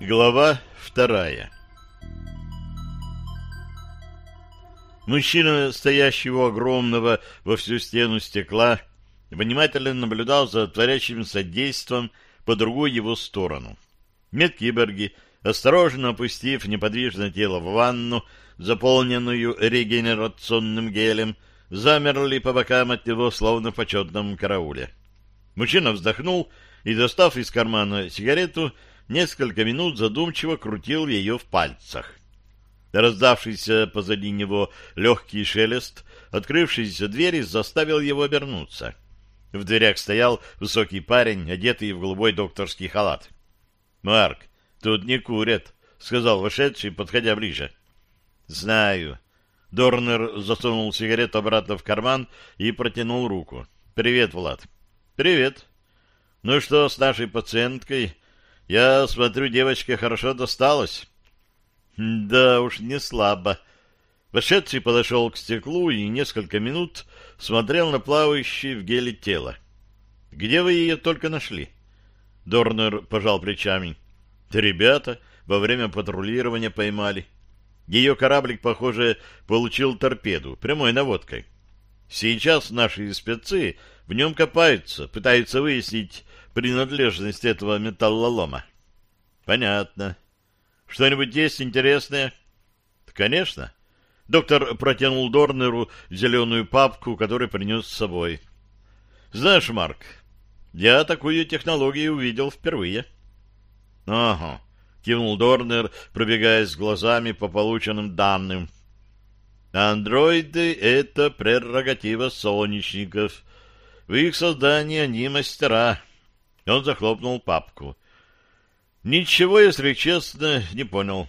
Глава вторая Мужчина, стоящий у огромного во всю стену стекла, внимательно наблюдал за творящимся действом по другую его сторону. Медкиборги, осторожно опустив неподвижное тело в ванну, заполненную регенерационным гелем, замерли по бокам от него, словно в почетном карауле. Мужчина вздохнул и, достав из кармана сигарету, несколько минут задумчиво крутил ее в пальцах. Раздавшийся позади него легкий шелест, открывшийся двери, заставил его обернуться. В дверях стоял высокий парень, одетый в голубой докторский халат. — Марк, тут не курят, — сказал вошедший, подходя ближе. — Знаю. Дорнер засунул сигарету обратно в карман и протянул руку. — Привет, Влад. — Привет. — Ну что с нашей пациенткой? Я смотрю, девочке хорошо досталось. — Да уж, не слабо. Вошедший подошел к стеклу и несколько минут смотрел на плавающее в геле тело. — Где вы ее только нашли? Дорнер пожал плечами. — Ребята во время патрулирования поймали. Ее кораблик, похоже, получил торпеду, прямой наводкой. Сейчас наши спецы в нем копаются, пытаются выяснить принадлежность этого металлолома. — Понятно. Что-нибудь есть интересное? — Конечно. Доктор протянул Дорнеру зеленую папку, которую принес с собой. — Знаешь, Марк, я такую технологию увидел впервые. — Ага, — кивнул Дорнер, пробегаясь глазами по полученным данным. — Андроиды — это прерогатива солнечников. В их создании они мастера. Он захлопнул папку. — Ничего, если честно, не понял.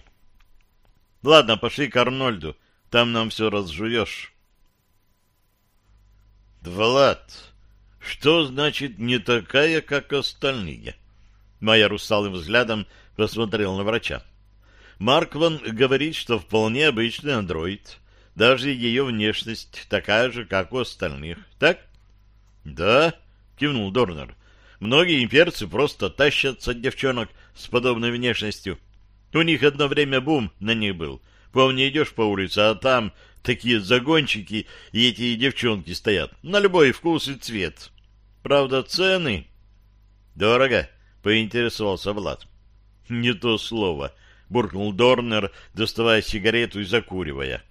— Ладно, пошли к Арнольду. Там нам все разжуешь. Влад, что значит не такая, как остальные? Майя усталым взглядом посмотрел на врача. Маркван говорит, что вполне обычный андроид. Даже ее внешность такая же, как у остальных. Так? Да, кивнул Дорнер. Многие имперцы просто тащатся от девчонок с подобной внешностью. У них одно время бум на них был — Помни, идешь по улице, а там такие загончики и эти девчонки стоят. На любой вкус и цвет. Правда, цены... Дорого, поинтересовался Влад. Не то слово, буркнул Дорнер, доставая сигарету и закуривая.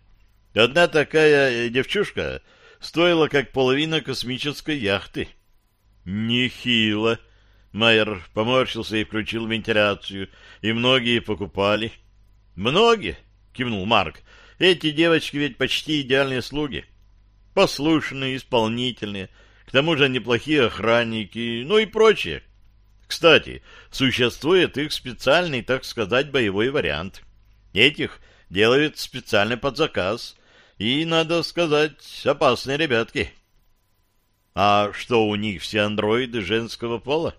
Одна такая девчушка стоила как половина космической яхты. Нехило. Майер поморщился и включил вентиляцию. И многие покупали. Многие? — кивнул Марк. «Эти девочки ведь почти идеальные слуги. Послушные, исполнительные, к тому же неплохие охранники, ну и прочее. Кстати, существует их специальный, так сказать, боевой вариант. Этих делают специально под заказ, и, надо сказать, опасные ребятки». «А что, у них все андроиды женского пола?»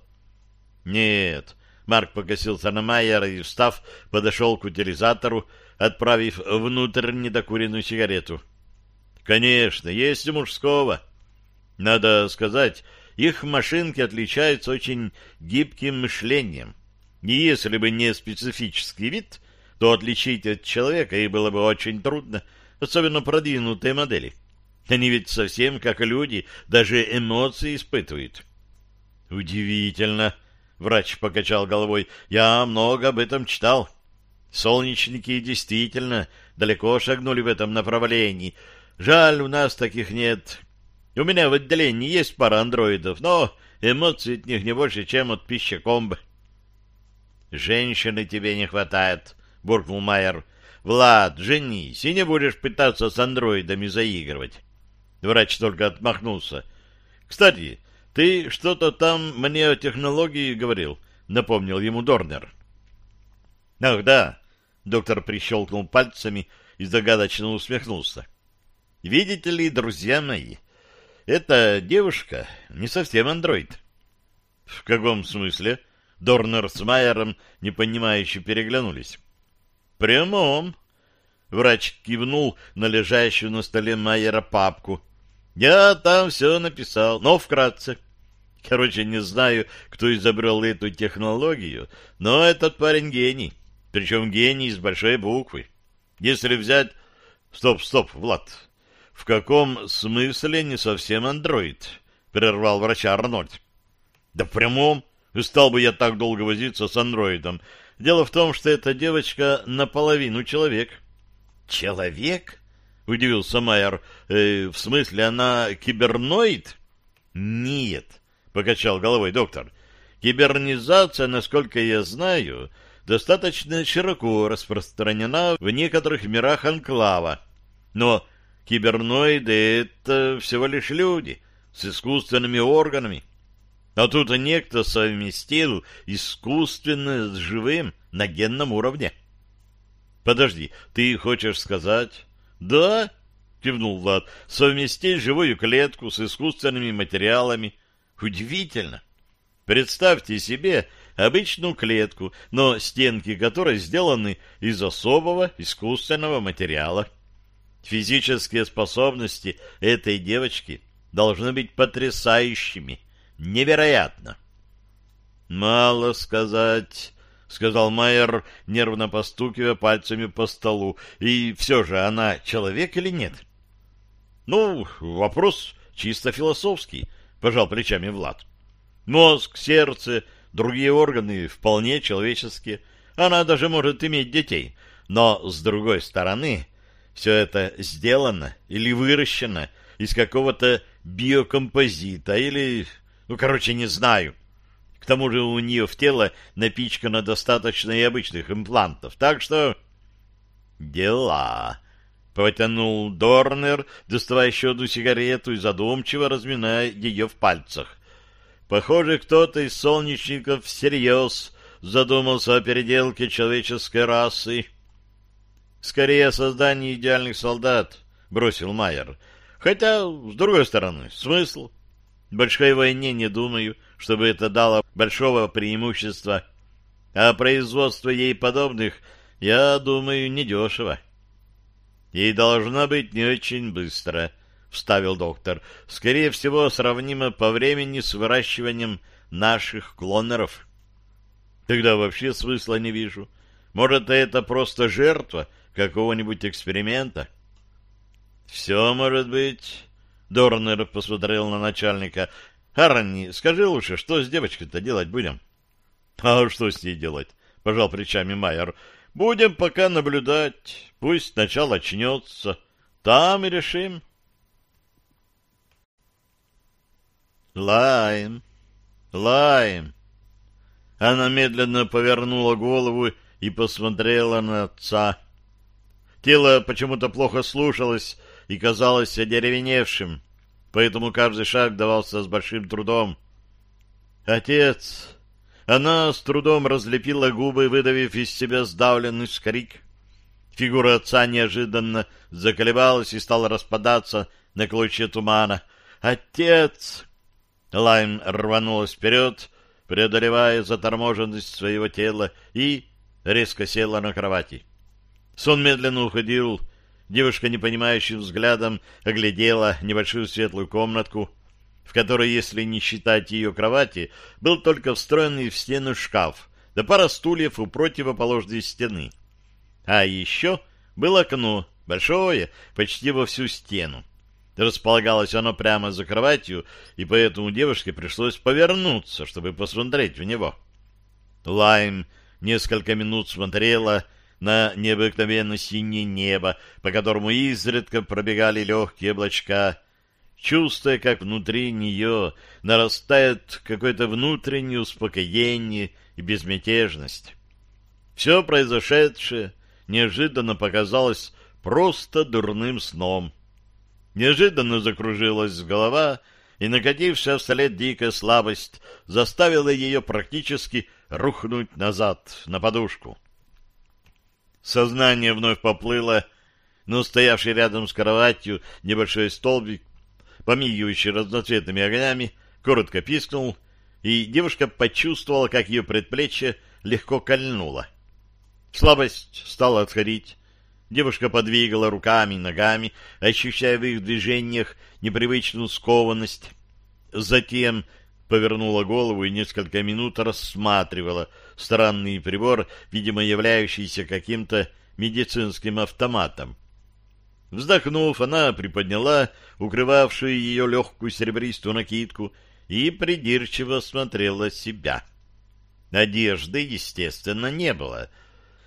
«Нет». Марк покосился на Майера и, встав, подошел к утилизатору, отправив внутрь недокуренную сигарету. Конечно, есть и мужского. Надо сказать, их машинки отличаются очень гибким мышлением. И если бы не специфический вид, то отличить от человека их было бы очень трудно, особенно продвинутые модели. Они ведь совсем как люди, даже эмоции испытывают. Удивительно, врач покачал головой. Я много об этом читал. Солнечники действительно далеко шагнули в этом направлении. Жаль, у нас таких нет. У меня в отделении есть пара андроидов, но эмоций от них не больше, чем от пищекомб. «Женщины тебе не хватает», — буркнул Майер. «Влад, женись, и не будешь пытаться с андроидами заигрывать». Врач только отмахнулся. «Кстати, ты что-то там мне о технологии говорил», — напомнил ему Дорнер. «Ах, да, Доктор прищелкнул пальцами и загадочно усмехнулся. «Видите ли, друзья мои, эта девушка не совсем андроид». «В каком смысле?» Дорнер с Майером непонимающе переглянулись. «Прямом». Врач кивнул на лежащую на столе Майера папку. «Я там все написал, но вкратце. Короче, не знаю, кто изобрел эту технологию, но этот парень гений. Причем гений с большой буквы. Если взять... Стоп, стоп, Влад. В каком смысле не совсем андроид? Прервал врача Арнольд. Да в прямом. Стал бы я так долго возиться с андроидом. Дело в том, что эта девочка наполовину человек. Человек? Удивился Майер. Э, в смысле, она киберноид? Нет, покачал головой доктор. Кибернизация, насколько я знаю, достаточно широко распространена в некоторых мирах анклава. Но киберноиды — это всего лишь люди с искусственными органами. А тут некто совместил искусственное с живым на генном уровне. Подожди, ты хочешь сказать... Да, кивнул Влад, совместить живую клетку с искусственными материалами. Удивительно. Представьте себе обычную клетку, но стенки которой сделаны из особого искусственного материала. Физические способности этой девочки должны быть потрясающими — Невероятно. Мало сказать, сказал Майер, нервно постукивая пальцами по столу. И все же она человек или нет? Ну, вопрос чисто философский, пожал плечами Влад. Мозг, сердце, другие органы вполне человеческие. Она даже может иметь детей. Но, с другой стороны, все это сделано или выращено из какого-то биокомпозита или ну, короче, не знаю. К тому же у нее в тело напичкано достаточно и обычных имплантов, так что... Дела. Потянул Дорнер, доставая еще одну сигарету и задумчиво разминая ее в пальцах. Похоже, кто-то из солнечников всерьез задумался о переделке человеческой расы. Скорее о создании идеальных солдат, бросил Майер. Хотя, с другой стороны, смысл? большой войне не думаю, чтобы это дало большого преимущества. А производство ей подобных, я думаю, недешево. И должно быть не очень быстро, — вставил доктор. Скорее всего, сравнимо по времени с выращиванием наших клонеров. Тогда вообще смысла не вижу. Может, это просто жертва какого-нибудь эксперимента? Все может быть... Дорнер посмотрел на начальника. «Арни, скажи лучше, что с девочкой-то делать будем?» «А что с ней делать?» — пожал плечами Майер. «Будем пока наблюдать. Пусть сначала очнется. Там и решим». «Лайм! Лайм!» Она медленно повернула голову и посмотрела на отца. Тело почему-то плохо слушалось, и казалось одеревеневшим, поэтому каждый шаг давался с большим трудом. «Отец!» Она с трудом разлепила губы, выдавив из себя сдавленный скрик. Фигура отца неожиданно заколебалась и стала распадаться на клочья тумана. «Отец!» Лайм рванулась вперед, преодолевая заторможенность своего тела, и резко села на кровати. Сон медленно уходил, Девушка непонимающим взглядом оглядела небольшую светлую комнатку, в которой, если не считать ее кровати, был только встроенный в стену шкаф, да пара стульев у противоположной стены. А еще было окно, большое, почти во всю стену. Располагалось оно прямо за кроватью, и поэтому девушке пришлось повернуться, чтобы посмотреть в него. Лайм несколько минут смотрела на необыкновенно синее небо, по которому изредка пробегали легкие облачка, чувствуя, как внутри нее нарастает какое-то внутреннее успокоение и безмятежность. Все произошедшее неожиданно показалось просто дурным сном. Неожиданно закружилась голова, и накатившая вслед дикая слабость заставила ее практически рухнуть назад на подушку. Сознание вновь поплыло, но стоявший рядом с кроватью небольшой столбик, помигивающий разноцветными огнями, коротко пискнул, и девушка почувствовала, как ее предплечье легко кольнуло. Слабость стала отходить. Девушка подвигала руками и ногами, ощущая в их движениях непривычную скованность. Затем повернула голову и несколько минут рассматривала странный прибор, видимо, являющийся каким-то медицинским автоматом. Вздохнув, она приподняла укрывавшую ее легкую серебристую накидку и придирчиво смотрела себя. Одежды, естественно, не было.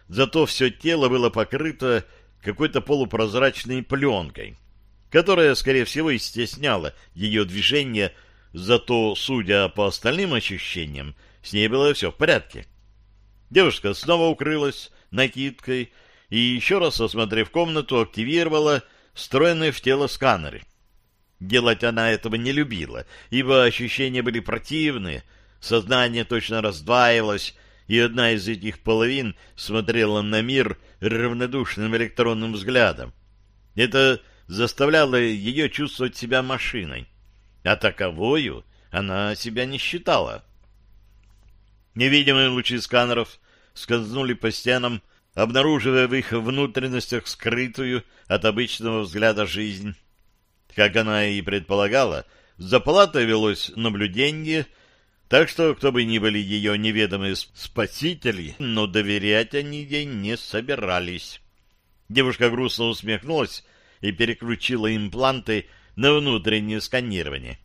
Зато все тело было покрыто какой-то полупрозрачной пленкой, которая, скорее всего, и стесняла ее движение, зато, судя по остальным ощущениям, с ней было все в порядке. Девушка снова укрылась накидкой и, еще раз осмотрев комнату, активировала встроенные в тело сканеры. Делать она этого не любила, ибо ощущения были противные, сознание точно раздваивалось, и одна из этих половин смотрела на мир равнодушным электронным взглядом. Это заставляло ее чувствовать себя машиной, а таковою она себя не считала. Невидимые лучи сканеров скользнули по стенам, обнаруживая в их внутренностях скрытую от обычного взгляда жизнь. Как она и предполагала, за палатой велось наблюдение, так что, кто бы ни были ее неведомые спасители, но доверять они ей не собирались. Девушка грустно усмехнулась и переключила импланты на внутреннее сканирование.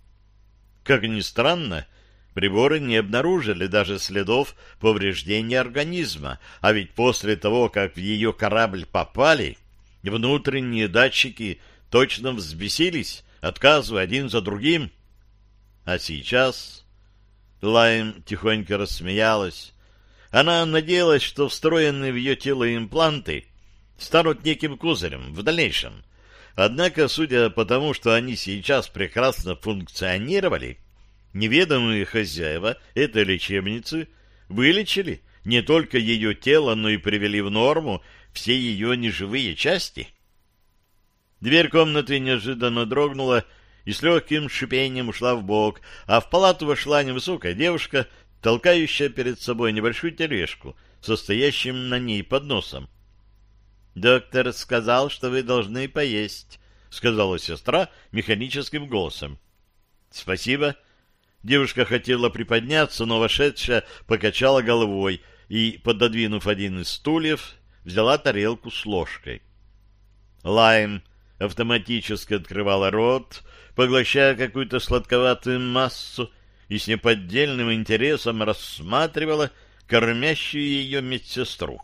Как ни странно, Приборы не обнаружили даже следов повреждения организма, а ведь после того, как в ее корабль попали, внутренние датчики точно взбесились, отказывая один за другим. А сейчас Лайм тихонько рассмеялась. Она надеялась, что встроенные в ее тело импланты станут неким козырем в дальнейшем. Однако, судя по тому, что они сейчас прекрасно функционировали, Неведомые хозяева этой лечебницы вылечили не только ее тело, но и привели в норму все ее неживые части. Дверь комнаты неожиданно дрогнула и с легким шипением ушла в бок, а в палату вошла невысокая девушка, толкающая перед собой небольшую тележку, состоящим на ней подносом. «Доктор сказал, что вы должны поесть», — сказала сестра механическим голосом. «Спасибо», Девушка хотела приподняться, но вошедшая покачала головой и, пододвинув один из стульев, взяла тарелку с ложкой. Лайм автоматически открывала рот, поглощая какую-то сладковатую массу, и с неподдельным интересом рассматривала кормящую ее медсестру.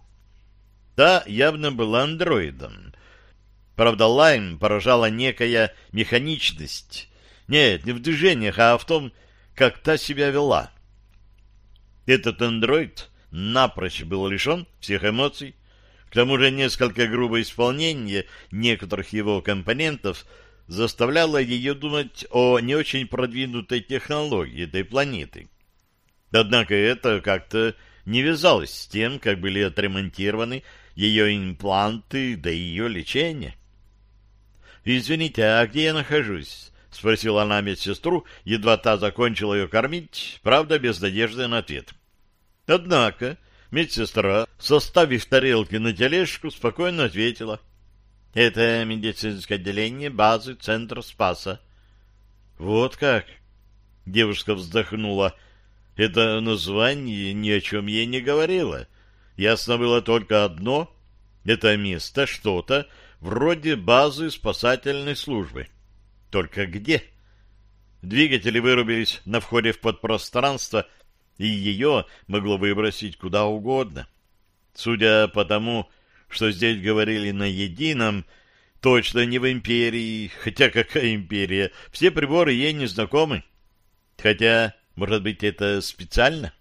Та явно была андроидом. Правда, Лайм поражала некая механичность. Нет, не в движениях, а в том, как та себя вела. Этот андроид напрочь был лишен всех эмоций, к тому же несколько грубое исполнение некоторых его компонентов заставляло ее думать о не очень продвинутой технологии этой планеты. Однако это как-то не вязалось с тем, как были отремонтированы ее импланты да ее лечение. «Извините, а где я нахожусь?» — спросила она медсестру, едва та закончила ее кормить, правда, без надежды на ответ. Однако медсестра, составив тарелки на тележку, спокойно ответила. — Это медицинское отделение базы Центра Спаса. — Вот как? — девушка вздохнула. Это название ни о чем ей не говорило. Ясно было только одно — это место что-то вроде базы спасательной службы. — только где? Двигатели вырубились на входе в подпространство, и ее могло выбросить куда угодно. Судя по тому, что здесь говорили на едином, точно не в империи, хотя какая империя, все приборы ей не знакомы. Хотя, может быть, это специально?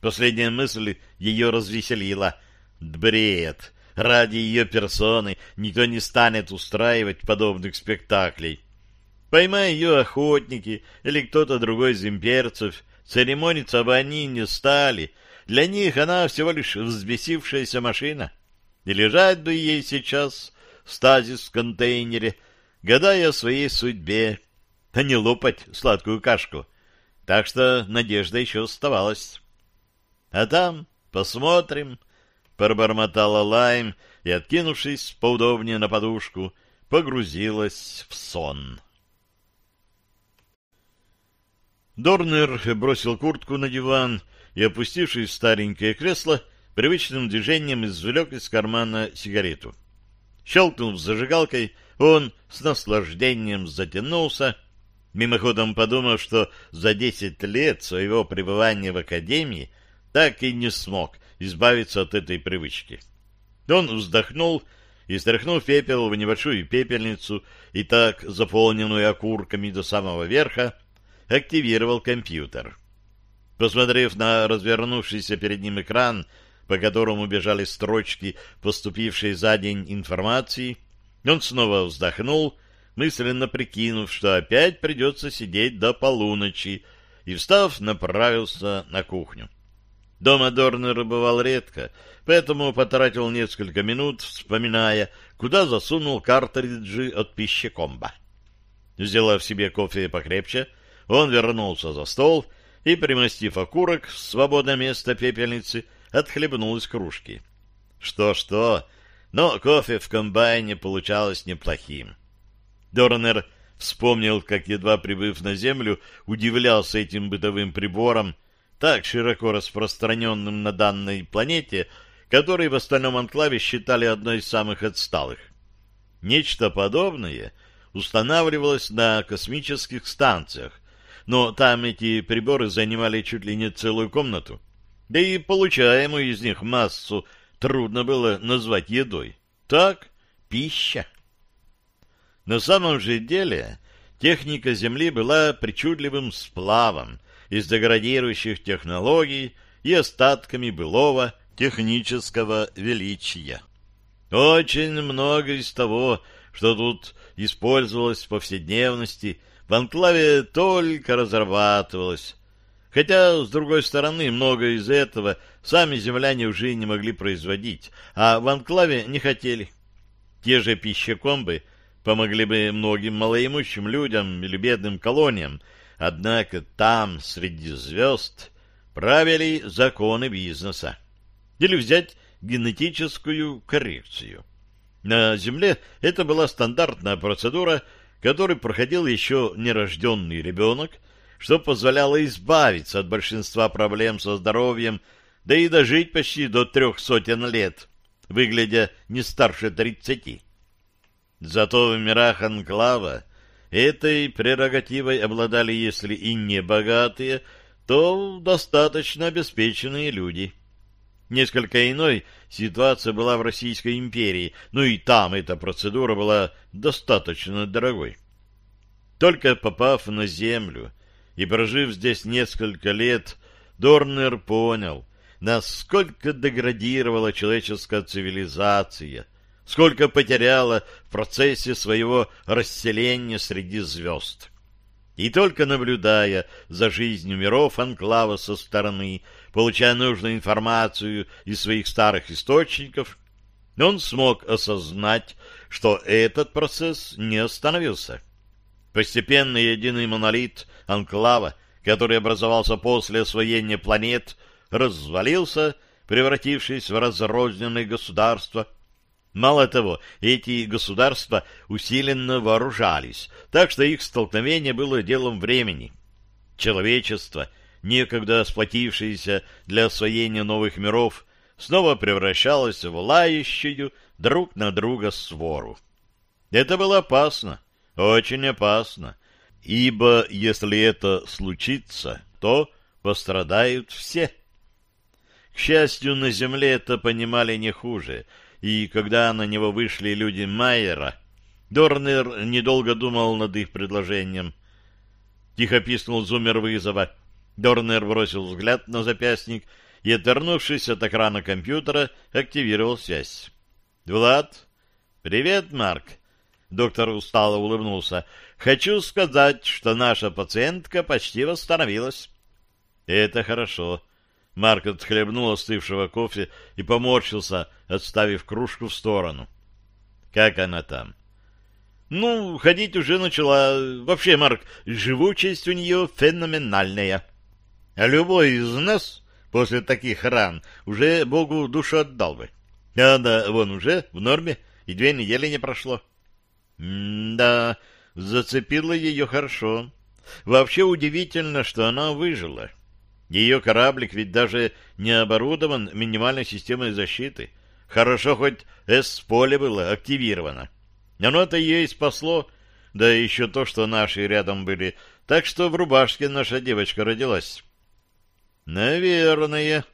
Последняя мысль ее развеселила. Бред! Ради ее персоны никто не станет устраивать подобных спектаклей. Поймая ее охотники или кто-то другой из имперцев, церемониться бы они не стали. Для них она всего лишь взбесившаяся машина. И лежать бы ей сейчас в стазис в контейнере, гадая о своей судьбе, а не лопать сладкую кашку. Так что надежда еще оставалась. А там посмотрим, — пробормотала Лайм и, откинувшись поудобнее на подушку, погрузилась в сон. Дорнер бросил куртку на диван и, опустившись в старенькое кресло, привычным движением извлек из кармана сигарету. Щелкнув зажигалкой, он с наслаждением затянулся, мимоходом подумав, что за десять лет своего пребывания в академии так и не смог избавиться от этой привычки. Он вздохнул и, стряхнув пепел в небольшую пепельницу и так заполненную окурками до самого верха, активировал компьютер. Посмотрев на развернувшийся перед ним экран, по которому бежали строчки, поступившей за день информации, он снова вздохнул, мысленно прикинув, что опять придется сидеть до полуночи, и, встав, направился на кухню. Дома Дорнер бывал редко, поэтому потратил несколько минут, вспоминая, куда засунул картриджи от пищекомба. Сделав себе кофе покрепче, он вернулся за стол и, примостив окурок в свободное место пепельницы, отхлебнул из кружки. Что-что, но кофе в комбайне получалось неплохим. Дорнер вспомнил, как, едва прибыв на землю, удивлялся этим бытовым прибором, так широко распространенным на данной планете, который в остальном анклаве считали одной из самых отсталых. Нечто подобное устанавливалось на космических станциях, но там эти приборы занимали чуть ли не целую комнату, да и получаемую из них массу трудно было назвать едой. Так, пища. На самом же деле техника Земли была причудливым сплавом, из деградирующих технологий и остатками былого технического величия. Очень много из того, что тут использовалось в повседневности, в анклаве только разрабатывалось. Хотя, с другой стороны, многое из этого сами земляне уже не могли производить, а в анклаве не хотели. Те же пищекомбы помогли бы многим малоимущим людям или бедным колониям, Однако там, среди звезд, правили законы бизнеса. Или взять генетическую коррекцию. На Земле это была стандартная процедура, которой проходил еще нерожденный ребенок, что позволяло избавиться от большинства проблем со здоровьем, да и дожить почти до трех сотен лет, выглядя не старше тридцати. Зато в мирах Анклава Этой прерогативой обладали, если и не богатые, то достаточно обеспеченные люди. Несколько иной ситуация была в Российской империи, но и там эта процедура была достаточно дорогой. Только попав на землю и прожив здесь несколько лет, Дорнер понял, насколько деградировала человеческая цивилизация — сколько потеряла в процессе своего расселения среди звезд. И только наблюдая за жизнью миров Анклава со стороны, получая нужную информацию из своих старых источников, он смог осознать, что этот процесс не остановился. Постепенно единый монолит Анклава, который образовался после освоения планет, развалился, превратившись в разрозненные государства – Мало того, эти государства усиленно вооружались, так что их столкновение было делом времени. Человечество, некогда сплотившееся для освоения новых миров, снова превращалось в лающую друг на друга свору. Это было опасно, очень опасно, ибо если это случится, то пострадают все. К счастью, на Земле это понимали не хуже — и когда на него вышли люди Майера, Дорнер недолго думал над их предложением. Тихо писнул зумер вызова. Дорнер бросил взгляд на запястник и, отвернувшись от экрана компьютера, активировал связь. «Влад?» «Привет, Марк!» Доктор устало улыбнулся. «Хочу сказать, что наша пациентка почти восстановилась». «Это хорошо. Марк отхлебнул остывшего кофе и поморщился, отставив кружку в сторону. «Как она там?» «Ну, ходить уже начала. Вообще, Марк, живучесть у нее феноменальная. А любой из нас после таких ран уже Богу душу отдал бы. А да, вон уже в норме, и две недели не прошло». «Да, зацепило ее хорошо. Вообще удивительно, что она выжила. Ее кораблик ведь даже не оборудован минимальной системой защиты. Хорошо, хоть С-поле было активировано. Оно-то ее спасло, да еще то, что наши рядом были. Так что в рубашке наша девочка родилась. Наверное.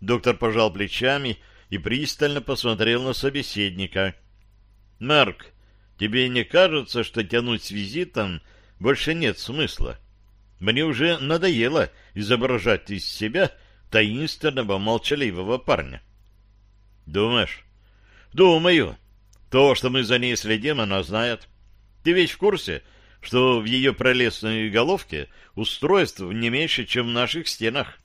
Доктор пожал плечами и пристально посмотрел на собеседника. Марк, тебе не кажется, что тянуть с визитом больше нет смысла? Мне уже надоело изображать из себя таинственного молчаливого парня. Думаешь? Думаю. То, что мы за ней следим, она знает. Ты ведь в курсе, что в ее прелестной головке устройств не меньше, чем в наших стенах?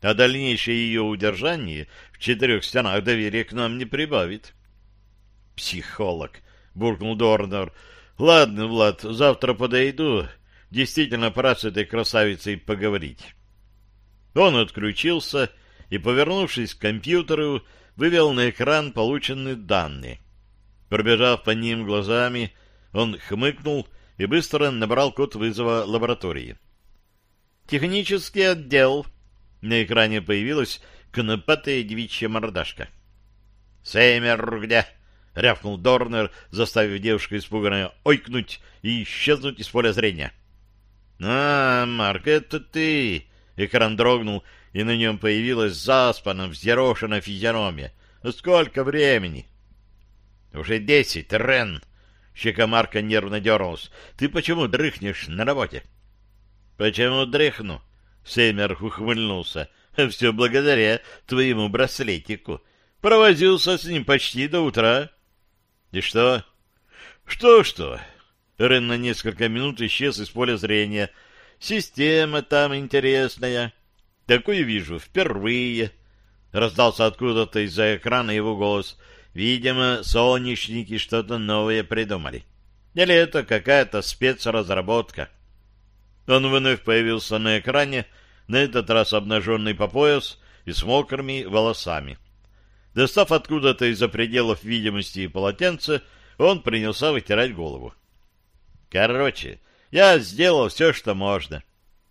А дальнейшее ее удержание в четырех стенах доверия к нам не прибавит. Психолог, буркнул Дорнер. Ладно, Влад, завтра подойду. Действительно, пора с этой красавицей поговорить. Он отключился и, повернувшись к компьютеру, вывел на экран полученные данные. Пробежав по ним глазами, он хмыкнул и быстро набрал код вызова лаборатории. «Технический отдел». На экране появилась конопатая девичья мордашка. «Сеймер где?» — рявкнул Дорнер, заставив девушку испуганно ойкнуть и исчезнуть из поля зрения. «А, Марк, это ты!» Экран дрогнул, и на нем появилась заспанная, взъерошенная физиономия. «Сколько времени?» «Уже десять, Рен!» Щека Марка нервно дернулась. «Ты почему дрыхнешь на работе?» «Почему дрыхну?» Сеймер ухмыльнулся. «Все благодаря твоему браслетику. Провозился с ним почти до утра». «И что?» «Что-что?» Рен на несколько минут исчез из поля зрения. «Система там интересная. Такую вижу впервые». Раздался откуда-то из-за экрана его голос — Видимо, солнечники что-то новое придумали. Или это какая-то спецразработка. Он вновь появился на экране, на этот раз обнаженный по пояс и с мокрыми волосами. Достав откуда-то из-за пределов видимости полотенце, он принялся вытирать голову. Короче, я сделал все, что можно.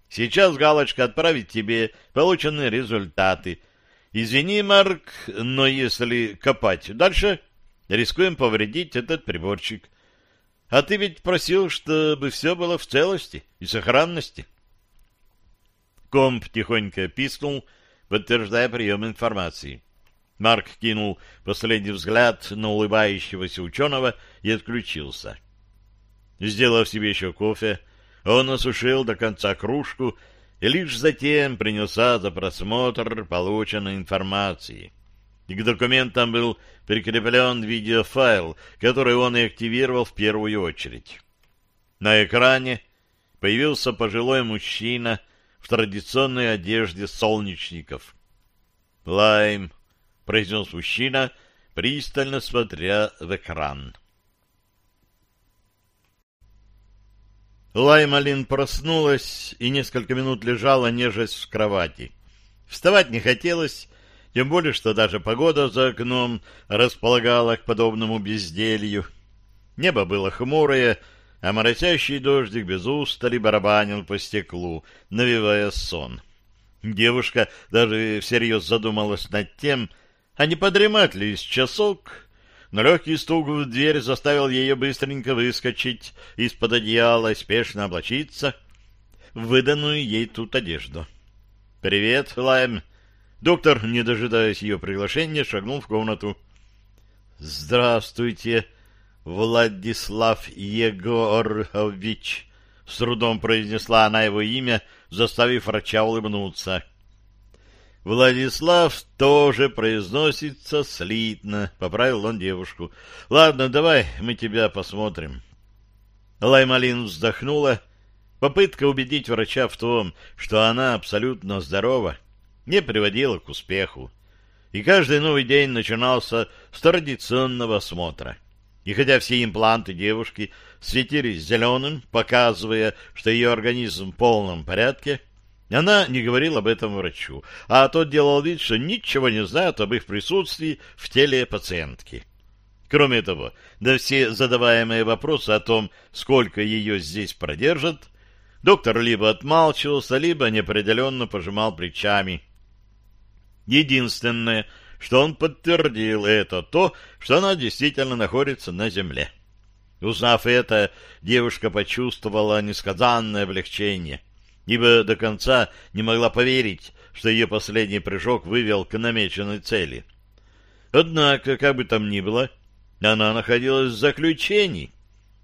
Сейчас галочка отправит тебе полученные результаты — Извини, Марк, но если копать дальше, рискуем повредить этот приборчик. А ты ведь просил, чтобы все было в целости и сохранности. Комп тихонько пискнул, подтверждая прием информации. Марк кинул последний взгляд на улыбающегося ученого и отключился. Сделав себе еще кофе, он осушил до конца кружку и лишь затем принялся за просмотр полученной информации. И к документам был прикреплен видеофайл, который он и активировал в первую очередь. На экране появился пожилой мужчина в традиционной одежде солнечников. «Лайм», — произнес мужчина, пристально смотря в экран. Лаймалин проснулась и несколько минут лежала, нежесть в кровати. Вставать не хотелось, тем более, что даже погода за окном располагала к подобному безделью. Небо было хмурое, а моросящий дождик без устали барабанил по стеклу, навевая сон. Девушка даже всерьез задумалась над тем, а не подремать ли с часок, но легкий стук в дверь заставил ее быстренько выскочить из-под одеяла и спешно облачиться в выданную ей тут одежду. «Привет, Лайм!» Доктор, не дожидаясь ее приглашения, шагнул в комнату. «Здравствуйте, Владислав Егорович!» С трудом произнесла она его имя, заставив врача улыбнуться. Владислав тоже произносится слитно, — поправил он девушку. — Ладно, давай мы тебя посмотрим. Лаймалин вздохнула. Попытка убедить врача в том, что она абсолютно здорова, не приводила к успеху. И каждый новый день начинался с традиционного осмотра. И хотя все импланты девушки светились зеленым, показывая, что ее организм в полном порядке, — она не говорила об этом врачу, а тот делал вид, что ничего не знает об их присутствии в теле пациентки. Кроме того, на все задаваемые вопросы о том, сколько ее здесь продержат, Доктор либо отмалчивался, либо неопределенно пожимал плечами. Единственное, что он подтвердил, это то, что она действительно находится на земле. Узнав это, девушка почувствовала несказанное облегчение, ибо до конца не могла поверить, что ее последний прыжок вывел к намеченной цели. Однако, как бы там ни было, она находилась в заключении.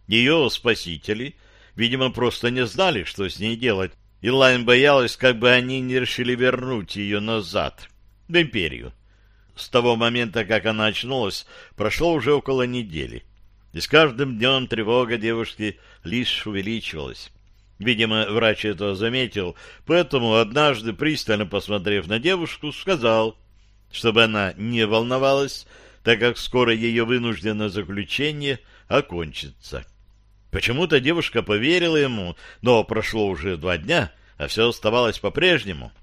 Ее спасители, видимо, просто не знали, что с ней делать, и Лайн боялась, как бы они не решили вернуть ее назад, в империю. С того момента, как она очнулась, прошло уже около недели. И с каждым днем тревога девушки лишь увеличивалась. Видимо, врач это заметил, поэтому однажды, пристально посмотрев на девушку, сказал, чтобы она не волновалась, так как скоро ее вынужденное заключение окончится. Почему-то девушка поверила ему, но прошло уже два дня, а все оставалось по-прежнему.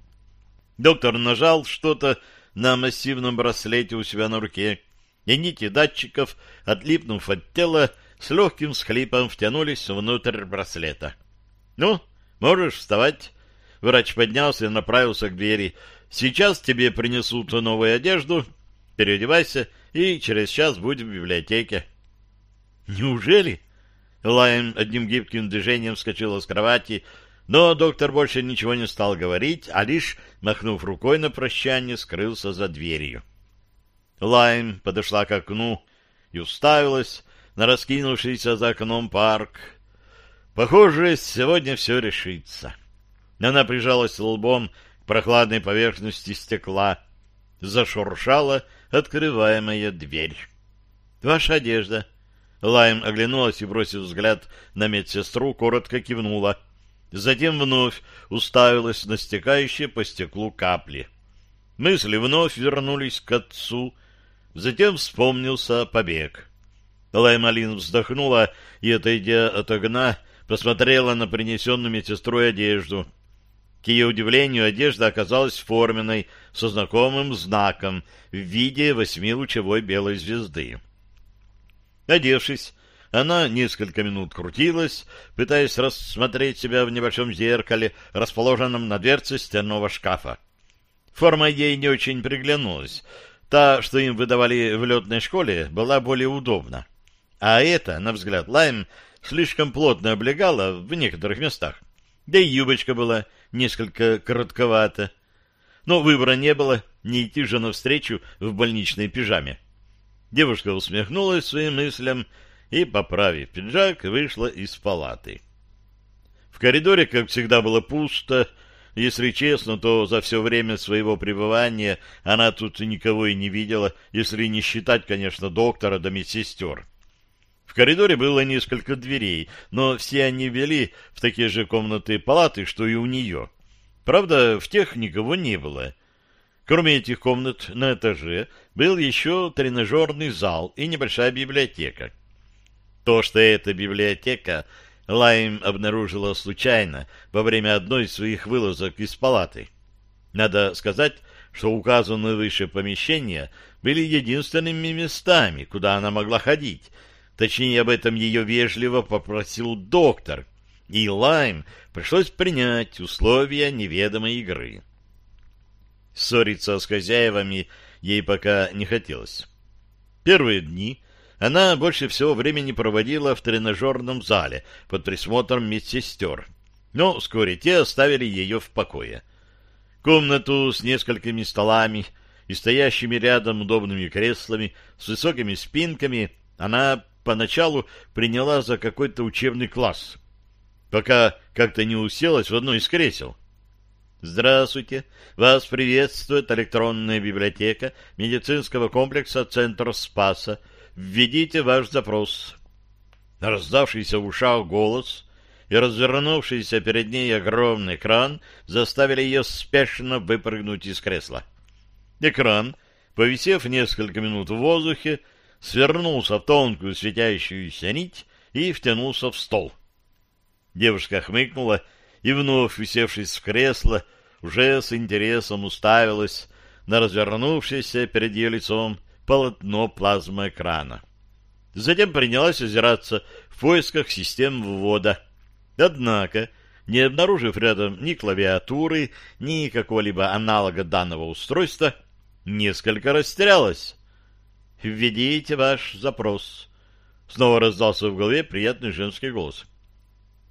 Доктор нажал что-то на массивном браслете у себя на руке, и нити датчиков, отлипнув от тела, с легким схлипом втянулись внутрь браслета. — Ну, можешь вставать. Врач поднялся и направился к двери. — Сейчас тебе принесут новую одежду. Переодевайся и через час будь в библиотеке. — Неужели? Лайм одним гибким движением вскочила с кровати, но доктор больше ничего не стал говорить, а лишь, махнув рукой на прощание, скрылся за дверью. Лайм подошла к окну и уставилась на раскинувшийся за окном парк. Похоже, сегодня все решится. Она прижалась лбом к прохладной поверхности стекла. Зашуршала открываемая дверь. «Ваша одежда». Лайм оглянулась и, бросив взгляд на медсестру, коротко кивнула. Затем вновь уставилась на стекающие по стеклу капли. Мысли вновь вернулись к отцу — Затем вспомнился побег. Лаймалин вздохнула и, отойдя от огна, посмотрела на принесенную медсестрой одежду. К ее удивлению, одежда оказалась форменной, со знакомым знаком в виде восьмилучевой белой звезды. Одевшись, она несколько минут крутилась, пытаясь рассмотреть себя в небольшом зеркале, расположенном на дверце стенного шкафа. Форма ей не очень приглянулась, Та, что им выдавали в летной школе, была более удобна. А эта, на взгляд Лайм, слишком плотно облегала в некоторых местах. Да и юбочка была несколько коротковата. Но выбора не было, не идти же навстречу в больничной пижаме. Девушка усмехнулась своим мыслям и, поправив пиджак, вышла из палаты. В коридоре, как всегда, было пусто, если честно, то за все время своего пребывания она тут никого и не видела, если не считать, конечно, доктора да медсестер. В коридоре было несколько дверей, но все они вели в такие же комнаты и палаты, что и у нее. Правда, в тех никого не было. Кроме этих комнат на этаже был еще тренажерный зал и небольшая библиотека. То, что эта библиотека Лайм обнаружила случайно во время одной из своих вылазок из палаты. Надо сказать, что указанные выше помещения были единственными местами, куда она могла ходить. Точнее, об этом ее вежливо попросил доктор, и Лайм пришлось принять условия неведомой игры. Ссориться с хозяевами ей пока не хотелось. Первые дни она больше всего времени проводила в тренажерном зале под присмотром медсестер, но вскоре те оставили ее в покое. Комнату с несколькими столами и стоящими рядом удобными креслами с высокими спинками она поначалу приняла за какой-то учебный класс, пока как-то не уселась в одно из кресел. Здравствуйте! Вас приветствует электронная библиотека медицинского комплекса «Центр Спаса», «Введите ваш запрос». Раздавшийся в ушах голос и развернувшийся перед ней огромный экран заставили ее спешно выпрыгнуть из кресла. Экран, повисев несколько минут в воздухе, свернулся в тонкую светящуюся нить и втянулся в стол. Девушка хмыкнула и, вновь усевшись в кресло, уже с интересом уставилась на развернувшееся перед ее лицом полотно плазмоэкрана. Затем принялась озираться в поисках систем ввода. Однако не обнаружив рядом ни клавиатуры, ни какого-либо аналога данного устройства, несколько растерялась. «Введите ваш запрос». Снова раздался в голове приятный женский голос.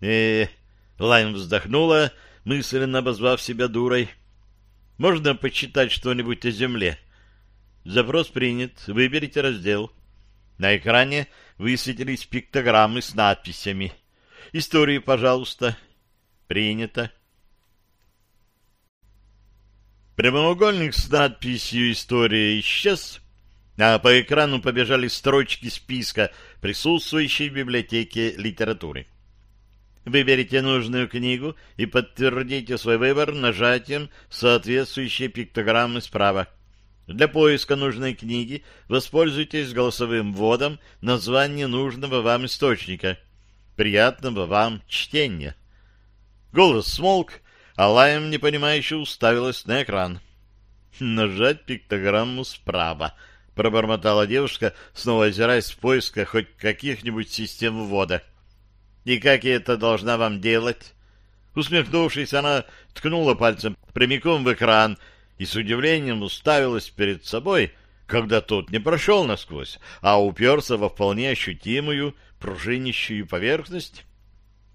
э Лайм вздохнула, мысленно обозвав себя дурой. «Можно почитать что-нибудь о Земле?» Запрос принят. Выберите раздел. На экране высветились пиктограммы с надписями. Истории, пожалуйста. Принято. Прямоугольник с надписью «История» исчез, а по экрану побежали строчки списка присутствующей в библиотеке литературы. Выберите нужную книгу и подтвердите свой выбор нажатием соответствующей пиктограммы справа. Для поиска нужной книги воспользуйтесь голосовым вводом названия нужного вам источника. Приятного вам чтения. Голос смолк, а Лайм непонимающе уставилась на экран. «Нажать пиктограмму справа», — пробормотала девушка, снова озираясь в поисках хоть каких-нибудь систем ввода. «И как я это должна вам делать?» Усмехнувшись, она ткнула пальцем прямиком в экран и с удивлением уставилась перед собой, когда тот не прошел насквозь, а уперся во вполне ощутимую пружинищую поверхность.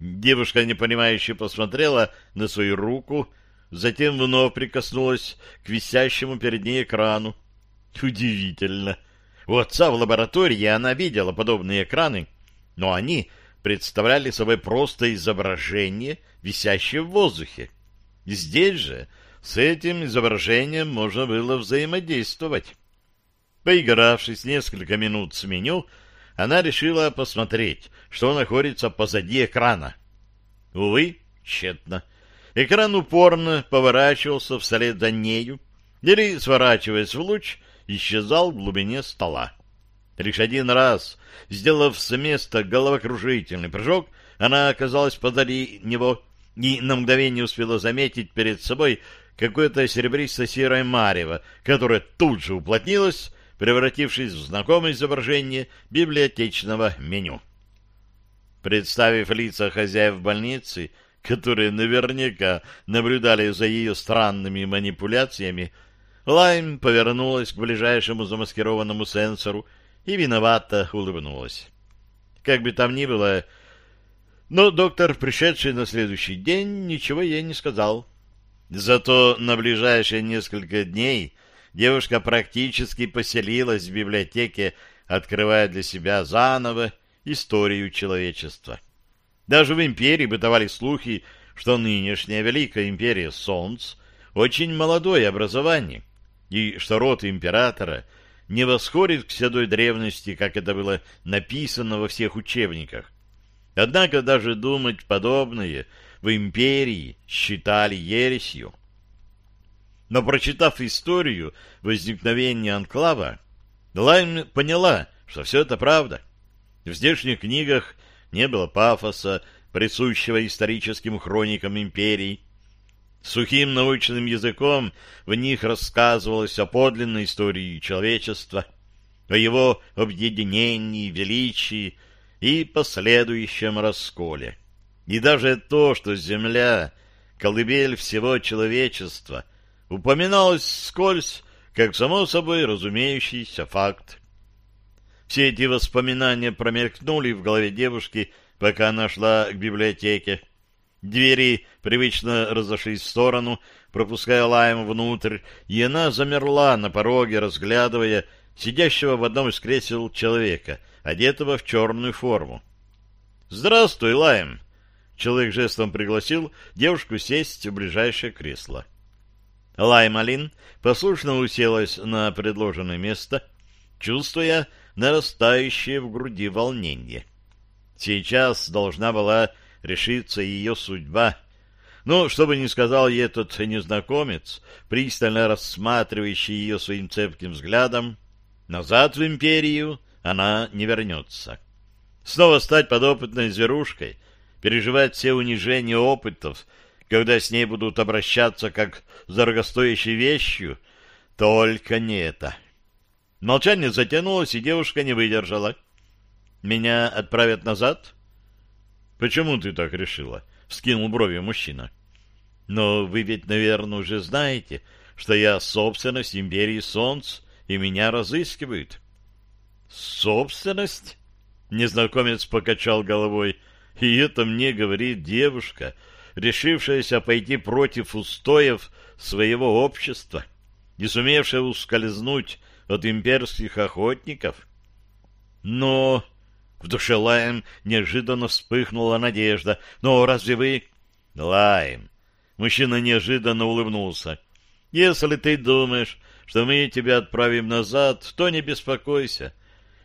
Девушка, непонимающе, посмотрела на свою руку, затем вновь прикоснулась к висящему перед ней экрану. Удивительно. У отца в лаборатории она видела подобные экраны, но они представляли собой просто изображение, висящее в воздухе. Здесь же с этим изображением можно было взаимодействовать. Поигравшись несколько минут с меню, она решила посмотреть, что находится позади экрана. Увы, тщетно. Экран упорно поворачивался вслед за нею, или, сворачиваясь в луч, исчезал в глубине стола. Лишь один раз, сделав с места головокружительный прыжок, она оказалась позади него и на мгновение успела заметить перед собой какое-то серебристо-серое марево, которое тут же уплотнилось, превратившись в знакомое изображение библиотечного меню. Представив лица хозяев больницы, которые наверняка наблюдали за ее странными манипуляциями, Лайм повернулась к ближайшему замаскированному сенсору и виновато улыбнулась. Как бы там ни было, но доктор, пришедший на следующий день, ничего ей не сказал. Зато на ближайшие несколько дней девушка практически поселилась в библиотеке, открывая для себя заново историю человечества. Даже в империи бытовали слухи, что нынешняя Великая Империя Солнц очень молодое образование, и что род императора не восходит к седой древности, как это было написано во всех учебниках. Однако даже думать подобное в империи считали ересью. Но прочитав историю возникновения анклава, Лайм поняла, что все это правда. В здешних книгах не было пафоса, присущего историческим хроникам империи. Сухим научным языком в них рассказывалось о подлинной истории человечества, о его объединении, величии и последующем расколе. И даже то, что Земля — колыбель всего человечества, упоминалось скользь, как само собой разумеющийся факт. Все эти воспоминания промелькнули в голове девушки, пока она шла к библиотеке. Двери привычно разошлись в сторону, пропуская Лайм внутрь, и она замерла на пороге, разглядывая сидящего в одном из кресел человека, одетого в черную форму. «Здравствуй, Лайм!» Человек жестом пригласил девушку сесть в ближайшее кресло. Лайм Алин послушно уселась на предложенное место, чувствуя нарастающее в груди волнение. Сейчас должна была решиться ее судьба. Но, что бы ни сказал ей этот незнакомец, пристально рассматривающий ее своим цепким взглядом, назад в империю она не вернется. Снова стать подопытной зверушкой, переживать все унижения опытов, когда с ней будут обращаться как с дорогостоящей вещью, только не это. Молчание затянулось, и девушка не выдержала. «Меня отправят назад?» Почему ты так решила? Вскинул брови мужчина. Но вы ведь, наверное, уже знаете, что я собственность империи Солнц, и меня разыскивают. Собственность? Незнакомец покачал головой. И это мне говорит девушка, решившаяся пойти против устоев своего общества, не сумевшая ускользнуть от имперских охотников. Но в душе Лаем неожиданно вспыхнула надежда. Но разве вы... Лаем. Мужчина неожиданно улыбнулся. Если ты думаешь, что мы тебя отправим назад, то не беспокойся.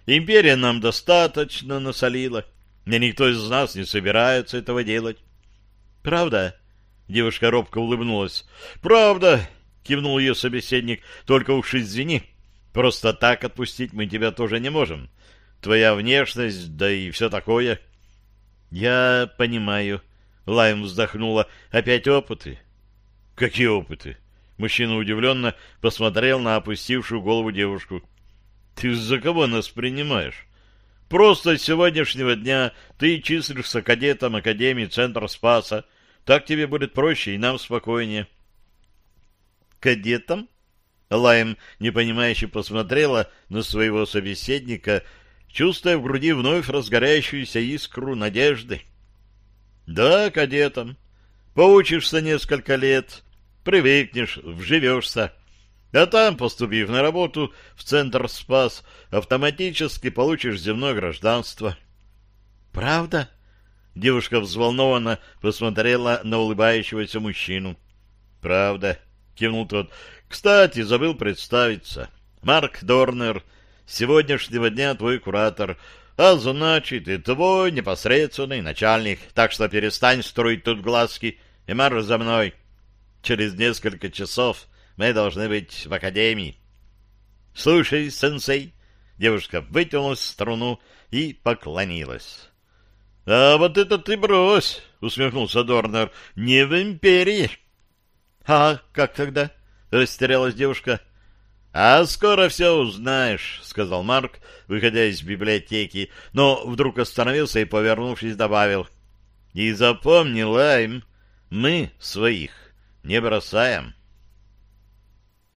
Империя нам достаточно насолила, и никто из нас не собирается этого делать. Правда? Девушка робко улыбнулась. Правда, кивнул ее собеседник. Только уж извини. Просто так отпустить мы тебя тоже не можем. Твоя внешность, да и все такое. Я понимаю. Лайм вздохнула. Опять опыты? Какие опыты? Мужчина удивленно посмотрел на опустившую голову девушку. Ты за кого нас принимаешь? Просто с сегодняшнего дня ты числишься кадетом Академии Центра Спаса. Так тебе будет проще и нам спокойнее. Кадетом? Лайм непонимающе посмотрела на своего собеседника, чувствуя в груди вновь разгоряющуюся искру надежды. Да, кадетом. Поучишься несколько лет, привыкнешь, вживешься. А там, поступив на работу в Центр Спас, автоматически получишь земное гражданство. Правда? Девушка взволнованно посмотрела на улыбающегося мужчину. Правда, кивнул тот. Кстати, забыл представиться. Марк Дорнер, сегодняшнего дня твой куратор, а значит и твой непосредственный начальник. Так что перестань строить тут глазки и марш за мной. Через несколько часов мы должны быть в академии. — Слушай, сенсей! Девушка вытянулась в струну и поклонилась. — А вот это ты брось! — усмехнулся Дорнер. — Не в империи! — А как тогда? — растерялась девушка. — А скоро все узнаешь, — сказал Марк, выходя из библиотеки, но вдруг остановился и, повернувшись, добавил. — И запомни, Лайм, мы своих не бросаем. —